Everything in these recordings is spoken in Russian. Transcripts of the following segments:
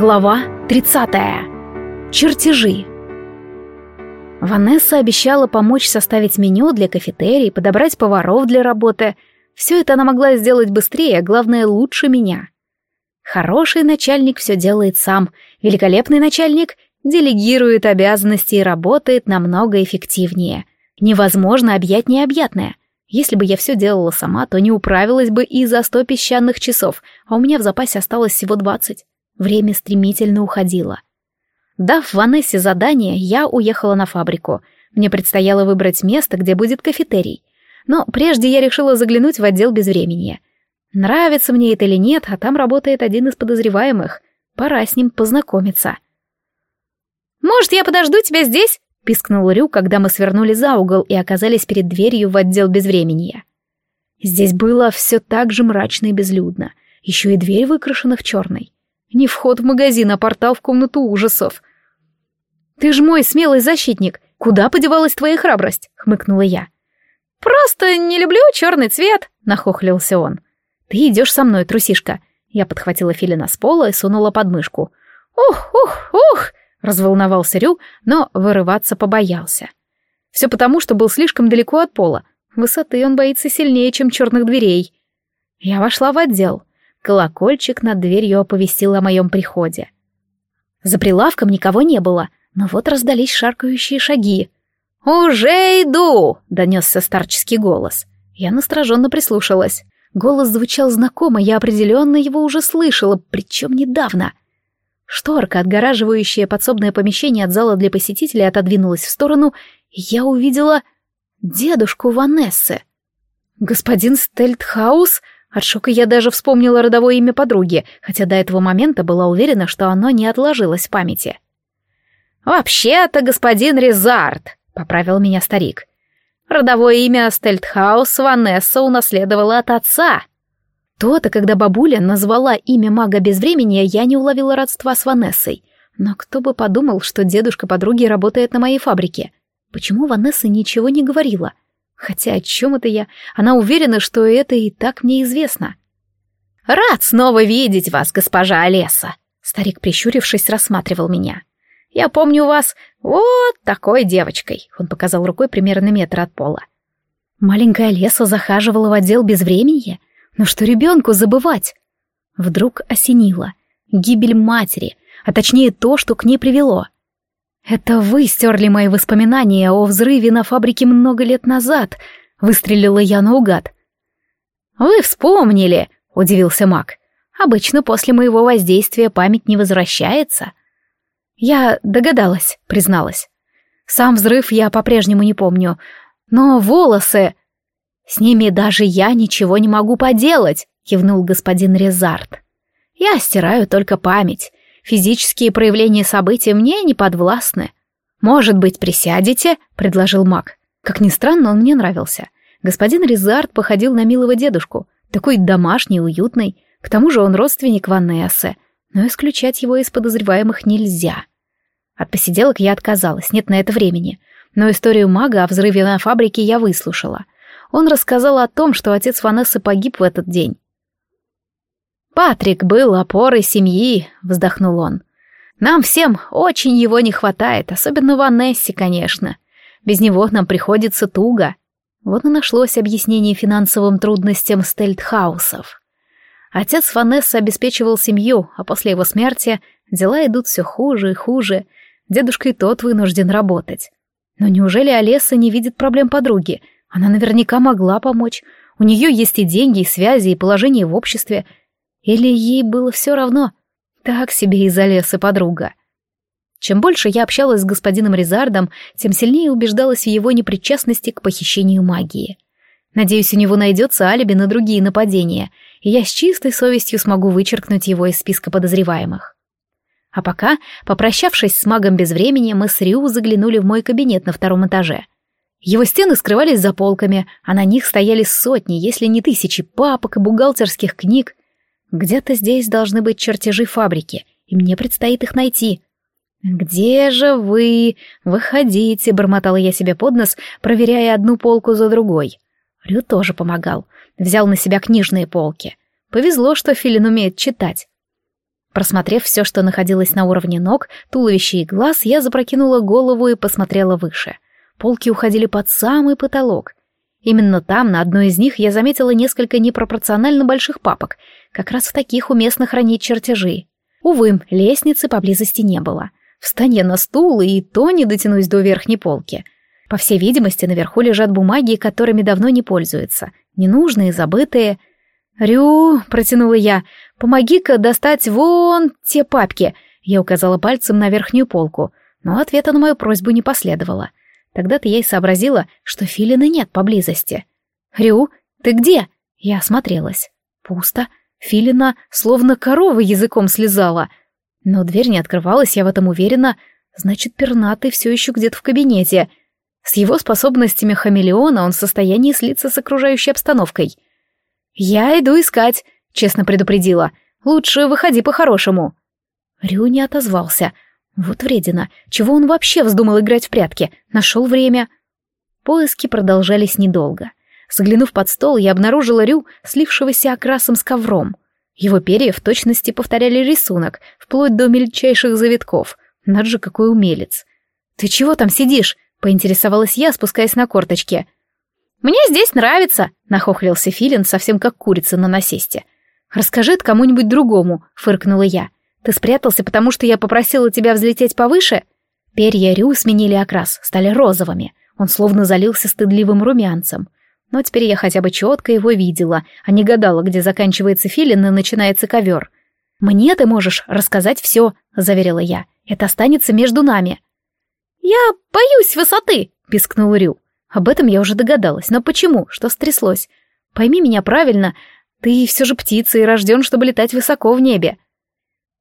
Глава 30. Чертежи. Ванесса обещала помочь составить меню для кафетерий, подобрать поваров для работы. Все это она могла сделать быстрее, а главное, лучше меня. Хороший начальник все делает сам, великолепный начальник делегирует обязанности и работает намного эффективнее. Невозможно объять необъятное. Если бы я все делала сама, то не управилась бы и за сто песчаных часов, а у меня в запасе осталось всего двадцать. Время стремительно уходило. Дав Ванессе задание, я уехала на фабрику. Мне предстояло выбрать место, где будет кафетерий. Но прежде я решила заглянуть в отдел безвременья. Нравится мне это или нет, а там работает один из подозреваемых. Пора с ним познакомиться. «Может, я подожду тебя здесь?» — пискнул Рю, когда мы свернули за угол и оказались перед дверью в отдел безвременья. Здесь было все так же мрачно и безлюдно. Еще и дверь выкрашена в черный. Не вход в магазин, а портал в комнату ужасов. «Ты ж мой смелый защитник. Куда подевалась твоя храбрость?» — хмыкнула я. «Просто не люблю черный цвет», — нахохлился он. «Ты идешь со мной, трусишка». Я подхватила Филина с пола и сунула под мышку. «Ух, ух, ух!» — разволновался Рю, но вырываться побоялся. Все потому, что был слишком далеко от пола. Высоты он боится сильнее, чем черных дверей. Я вошла в отдел. Колокольчик над дверью оповестил о моем приходе. За прилавком никого не было, но вот раздались шаркающие шаги. «Уже иду!» — донесся старческий голос. Я настороженно прислушалась. Голос звучал знакомо, я определенно его уже слышала, причем недавно. Шторка, отгораживающая подсобное помещение от зала для посетителей, отодвинулась в сторону, и я увидела дедушку Ванессы. «Господин Стельтхаус?» От шока я даже вспомнила родовое имя подруги, хотя до этого момента была уверена, что оно не отложилось в памяти. «Вообще-то господин Резард», — поправил меня старик. «Родовое имя Стельтхаус Ванесса унаследовала от отца». То-то, когда бабуля назвала имя мага безвремени, я не уловила родства с Ванессой. Но кто бы подумал, что дедушка подруги работает на моей фабрике. Почему Ванесса ничего не говорила? Хотя о чем это я? Она уверена, что это и так мне известно. «Рад снова видеть вас, госпожа Олеса!» Старик, прищурившись, рассматривал меня. «Я помню вас вот такой девочкой», — он показал рукой примерно метр от пола. Маленькая Леса захаживала в отдел безвременья? Но что ребенку забывать? Вдруг осенило. Гибель матери, а точнее то, что к ней привело — «Это вы стерли мои воспоминания о взрыве на фабрике много лет назад», — выстрелила я наугад. «Вы вспомнили», — удивился маг. «Обычно после моего воздействия память не возвращается». «Я догадалась», — призналась. «Сам взрыв я по-прежнему не помню, но волосы...» «С ними даже я ничего не могу поделать», — кивнул господин Резард. «Я стираю только память, Физические проявления событий мне не подвластны. «Может быть, присядете?» — предложил маг. Как ни странно, он мне нравился. Господин Резард походил на милого дедушку, такой домашний, уютный. К тому же он родственник Ванессы, но исключать его из подозреваемых нельзя. От посиделок я отказалась, нет на это времени. Но историю мага о взрыве на фабрике я выслушала. Он рассказал о том, что отец Ванессы погиб в этот день. «Патрик был опорой семьи», — вздохнул он. «Нам всем очень его не хватает, особенно Ванессе, конечно. Без него нам приходится туго». Вот и нашлось объяснение финансовым трудностям Стельтхаусов. Отец Ванессы обеспечивал семью, а после его смерти дела идут все хуже и хуже. Дедушка и тот вынужден работать. Но неужели Олеса не видит проблем подруги? Она наверняка могла помочь. У нее есть и деньги, и связи, и положение в обществе — или ей было все равно? Так себе из-за леса подруга. Чем больше я общалась с господином Резардом, тем сильнее убеждалась в его непричастности к похищению магии. Надеюсь, у него найдется алиби на другие нападения, и я с чистой совестью смогу вычеркнуть его из списка подозреваемых. А пока, попрощавшись с магом без времени, мы с Рю заглянули в мой кабинет на втором этаже. Его стены скрывались за полками, а на них стояли сотни, если не тысячи папок и бухгалтерских книг, где-то здесь должны быть чертежи фабрики, и мне предстоит их найти. «Где же вы? Выходите!» — бормотала я себе под нос, проверяя одну полку за другой. Рю тоже помогал. Взял на себя книжные полки. Повезло, что Филин умеет читать. Просмотрев все, что находилось на уровне ног, туловища и глаз, я запрокинула голову и посмотрела выше. Полки уходили под самый потолок. Именно там, на одной из них, я заметила несколько непропорционально больших папок. Как раз в таких уместно хранить чертежи. Увы, лестницы поблизости не было. Встань я на стул, и то не дотянусь до верхней полки. По всей видимости, наверху лежат бумаги, которыми давно не пользуются. Ненужные, забытые. «Рю», — протянула я, — «помоги-ка достать вон те папки». Я указала пальцем на верхнюю полку, но ответа на мою просьбу не последовало. Тогда-то я и сообразила, что Филина нет поблизости. «Рю, ты где?» Я осмотрелась. Пусто. Филина словно корова языком слезала. Но дверь не открывалась, я в этом уверена. Значит, пернатый все еще где-то в кабинете. С его способностями хамелеона он в состоянии слиться с окружающей обстановкой. «Я иду искать», — честно предупредила. «Лучше выходи по-хорошему». Рю не отозвался — вот вредина. Чего он вообще вздумал играть в прятки? Нашел время. Поиски продолжались недолго. Заглянув под стол, я обнаружила Рю, слившегося окрасом с ковром. Его перья в точности повторяли рисунок, вплоть до мельчайших завитков. Над же какой умелец. «Ты чего там сидишь?» — поинтересовалась я, спускаясь на корточки. «Мне здесь нравится», — нахохлился Филин, совсем как курица на насесте. «Расскажи это кому-нибудь другому», — фыркнула я. Ты спрятался, потому что я попросила тебя взлететь повыше? Перья Рю сменили окрас, стали розовыми. Он словно залился стыдливым румянцем. Но теперь я хотя бы четко его видела, а не гадала, где заканчивается филин и начинается ковер. «Мне ты можешь рассказать все», — заверила я. «Это останется между нами». «Я боюсь высоты», — пискнул Рю. Об этом я уже догадалась, но почему? Что стряслось? Пойми меня правильно, ты все же птица и рожден, чтобы летать высоко в небе.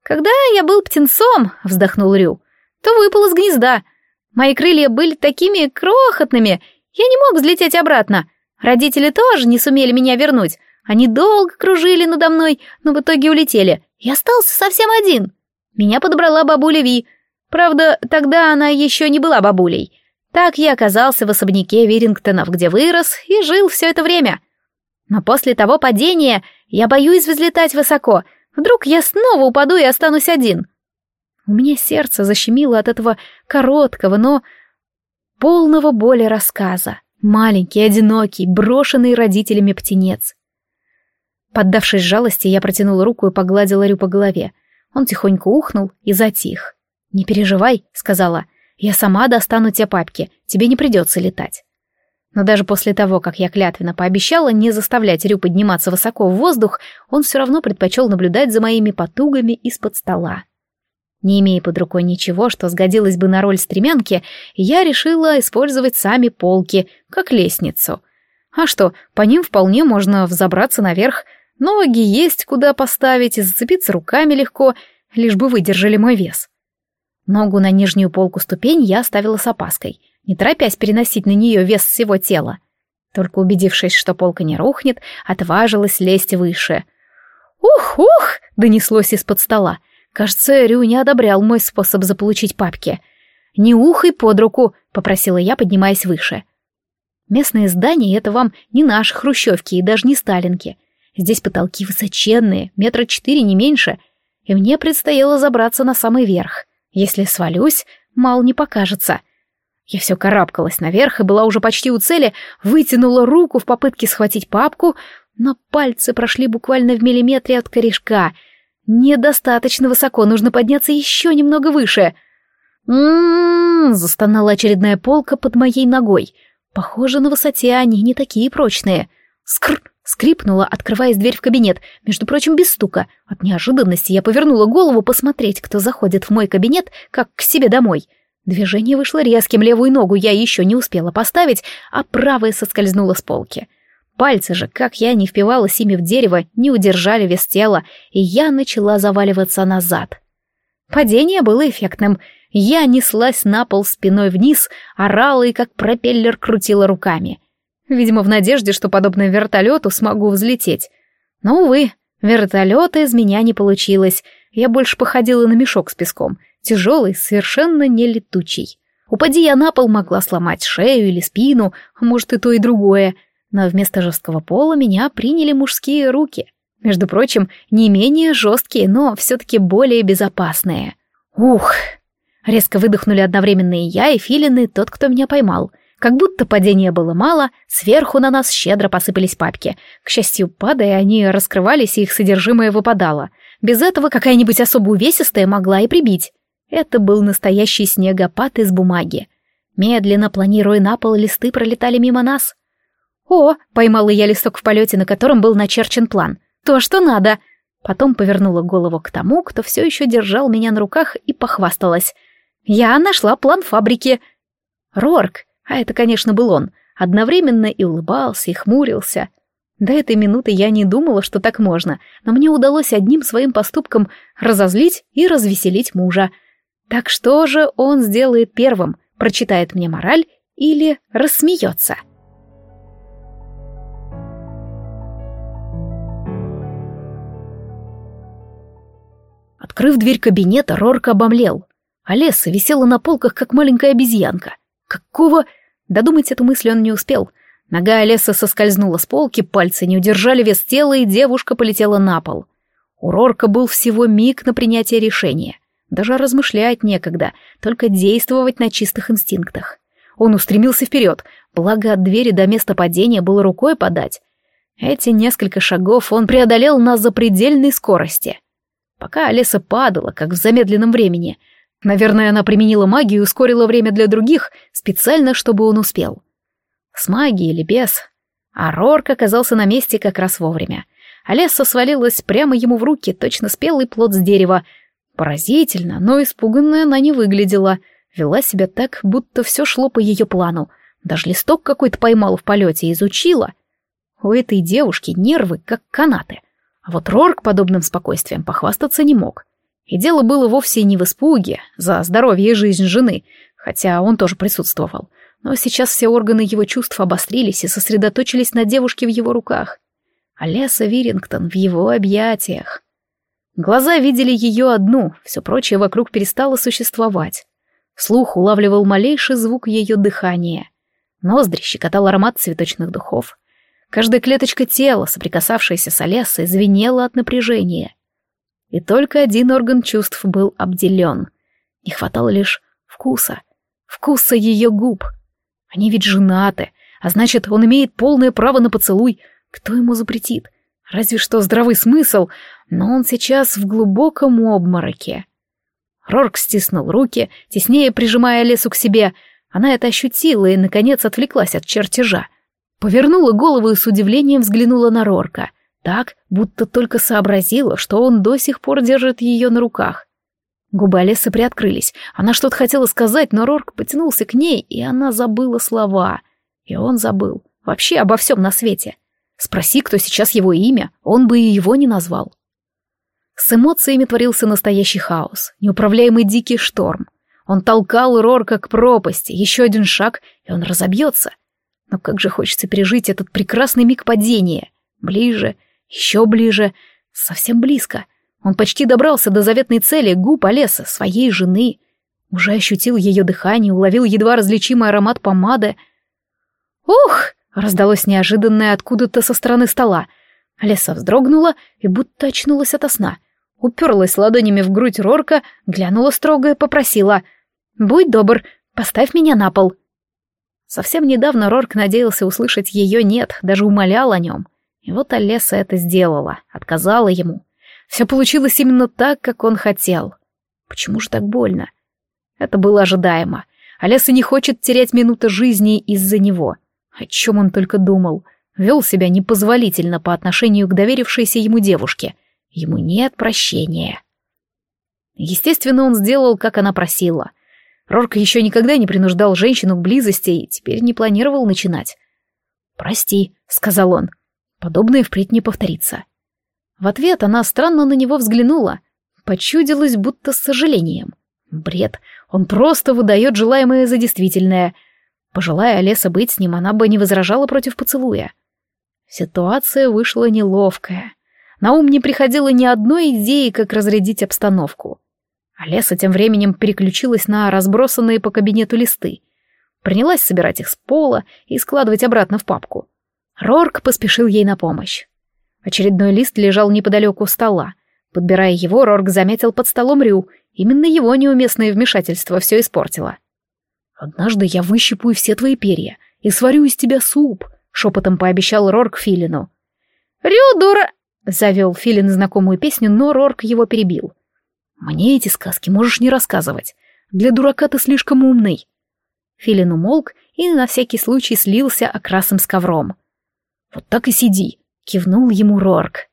«Когда я был птенцом», — вздохнул Рю, — «то выпал из гнезда. Мои крылья были такими крохотными, я не мог взлететь обратно. Родители тоже не сумели меня вернуть. Они долго кружили надо мной, но в итоге улетели. Я остался совсем один. Меня подобрала бабуля Ви. Правда, тогда она еще не была бабулей. Так я оказался в особняке Вирингтонов, где вырос и жил все это время. Но после того падения я боюсь взлетать высоко — Вдруг я снова упаду и останусь один. У меня сердце защемило от этого короткого, но полного боли рассказа. Маленький, одинокий, брошенный родителями птенец. Поддавшись жалости, я протянула руку и погладила Рю по голове. Он тихонько ухнул и затих. «Не переживай», — сказала, — «я сама достану те папки, тебе не придется летать». Но даже после того, как я клятвенно пообещала не заставлять Рю подниматься высоко в воздух, он все равно предпочел наблюдать за моими потугами из-под стола. Не имея под рукой ничего, что сгодилось бы на роль стремянки, я решила использовать сами полки, как лестницу. А что, по ним вполне можно взобраться наверх, ноги есть куда поставить и зацепиться руками легко, лишь бы выдержали мой вес. Ногу на нижнюю полку ступень я оставила с опаской — не торопясь переносить на нее вес всего тела. Только убедившись, что полка не рухнет, отважилась лезть выше. «Ух, ух!» — донеслось из-под стола. Кажется, Рю не одобрял мой способ заполучить папки. «Не ухай под руку!» — попросила я, поднимаясь выше. Местные здания — это вам не наши хрущевки и даже не сталинки. Здесь потолки высоченные, метра четыре, не меньше, и мне предстояло забраться на самый верх. Если свалюсь, мало не покажется. Я все карабкалась наверх и была уже почти у цели, вытянула руку в попытке схватить папку, но пальцы прошли буквально в миллиметре от корешка. Недостаточно высоко, нужно подняться еще немного выше. «М-м-м», застонала очередная полка под моей ногой. Похоже, на высоте они не такие прочные. Скр! скрипнула, открываясь дверь в кабинет, между прочим, без стука. От неожиданности я повернула голову посмотреть, кто заходит в мой кабинет, как к себе домой — Движение вышло резким, левую ногу я еще не успела поставить, а правая соскользнула с полки. Пальцы же, как я не впивалась ими в дерево, не удержали вес тела, и я начала заваливаться назад. Падение было эффектным. Я неслась на пол спиной вниз, орала и как пропеллер крутила руками. Видимо, в надежде, что, подобно вертолету, смогу взлететь. Но, увы, вертолета из меня не получилось. Я больше походила на мешок с песком — тяжелый, совершенно не летучий. Упади я на пол, могла сломать шею или спину, а может и то и другое, но вместо жесткого пола меня приняли мужские руки. Между прочим, не менее жесткие, но все-таки более безопасные. Ух! Резко выдохнули одновременно и я, и Филин, и тот, кто меня поймал. Как будто падения было мало, сверху на нас щедро посыпались папки. К счастью, падая, они раскрывались, и их содержимое выпадало. Без этого какая-нибудь особо увесистая могла и прибить. Это был настоящий снегопад из бумаги. Медленно, планируя на пол, листы пролетали мимо нас. «О!» — поймала я листок в полете, на котором был начерчен план. «То, что надо!» Потом повернула голову к тому, кто все еще держал меня на руках, и похвасталась. «Я нашла план фабрики!» «Рорк!» А это, конечно, был он. Одновременно и улыбался, и хмурился. До этой минуты я не думала, что так можно, но мне удалось одним своим поступком разозлить и развеселить мужа. Так что же он сделает первым? Прочитает мне мораль или рассмеется?» Открыв дверь кабинета, Рорк обомлел. Олеса висела на полках, как маленькая обезьянка. Какого... Додумать эту мысль он не успел. Нога Олеса соскользнула с полки, пальцы не удержали вес тела, и девушка полетела на пол. У Рорка был всего миг на принятие решения. Даже размышлять некогда, только действовать на чистых инстинктах. Он устремился вперед, благо от двери до места падения было рукой подать. Эти несколько шагов он преодолел на запредельной скорости. Пока Олеса падала, как в замедленном времени, Наверное, она применила магию и ускорила время для других, специально, чтобы он успел. С магией или без. А Рорк оказался на месте как раз вовремя. Олеса свалилась прямо ему в руки, точно спелый плод с дерева. Поразительно, но испуганная она не выглядела. Вела себя так, будто все шло по ее плану. Даже листок какой-то поймала в полете и изучила. У этой девушки нервы, как канаты. А вот Рорк подобным спокойствием похвастаться не мог. И дело было вовсе не в испуге за здоровье и жизнь жены, хотя он тоже присутствовал. Но сейчас все органы его чувств обострились и сосредоточились на девушке в его руках. Олеса Вирингтон в его объятиях. Глаза видели ее одну, все прочее вокруг перестало существовать. Слух улавливал малейший звук ее дыхания. Ноздри щекотал аромат цветочных духов. Каждая клеточка тела, соприкасавшаяся с Олесой, звенела от напряжения. И только один орган чувств был обделен. Не хватало лишь вкуса. Вкуса ее губ. Они ведь женаты, а значит, он имеет полное право на поцелуй. Кто ему запретит? Разве что здравый смысл, но он сейчас в глубоком обмороке. Рорк стиснул руки, теснее прижимая лесу к себе. Она это ощутила и, наконец, отвлеклась от чертежа. Повернула голову и с удивлением взглянула на Рорка — так, будто только сообразила, что он до сих пор держит ее на руках. Губы Алисы приоткрылись. Она что-то хотела сказать, но Рорк потянулся к ней, и она забыла слова. И он забыл. Вообще обо всем на свете. Спроси, кто сейчас его имя, он бы и его не назвал. С эмоциями творился настоящий хаос, неуправляемый дикий шторм. Он толкал Рорка к пропасти, еще один шаг, и он разобьется. Но как же хочется пережить этот прекрасный миг падения. Ближе, еще ближе, совсем близко. Он почти добрался до заветной цели губ Олеса, своей жены. Уже ощутил ее дыхание, уловил едва различимый аромат помады. «Ух!» — раздалось неожиданное откуда-то со стороны стола. Олеса вздрогнула и будто очнулась ото сна. Уперлась ладонями в грудь Рорка, глянула строго и попросила. «Будь добр, поставь меня на пол». Совсем недавно Рорк надеялся услышать ее «нет», даже умолял о нем. И вот Олеса это сделала, отказала ему. Все получилось именно так, как он хотел. Почему же так больно? Это было ожидаемо. Олеса не хочет терять минуты жизни из-за него. О чем он только думал. Вел себя непозволительно по отношению к доверившейся ему девушке. Ему нет прощения. Естественно, он сделал, как она просила. Рорк еще никогда не принуждал женщину к близости и теперь не планировал начинать. «Прости», — сказал он, Подобное впредь не повторится. В ответ она странно на него взглянула. Почудилась будто с сожалением. Бред. Он просто выдает желаемое за действительное. Пожелая Олеса быть с ним, она бы не возражала против поцелуя. Ситуация вышла неловкая. На ум не приходило ни одной идеи, как разрядить обстановку. Олеса тем временем переключилась на разбросанные по кабинету листы. Принялась собирать их с пола и складывать обратно в папку. Рорк поспешил ей на помощь. Очередной лист лежал неподалеку стола. Подбирая его, Рорк заметил под столом Рю. Именно его неуместное вмешательство все испортило. «Однажды я выщипаю все твои перья и сварю из тебя суп», — шепотом пообещал Рорк Филину. «Рю, дура!» — завел Филин знакомую песню, но Рорк его перебил. «Мне эти сказки можешь не рассказывать. Для дурака ты слишком умный». Филин умолк и на всякий случай слился окрасом с ковром. «Вот так и сиди», — кивнул ему Рорк.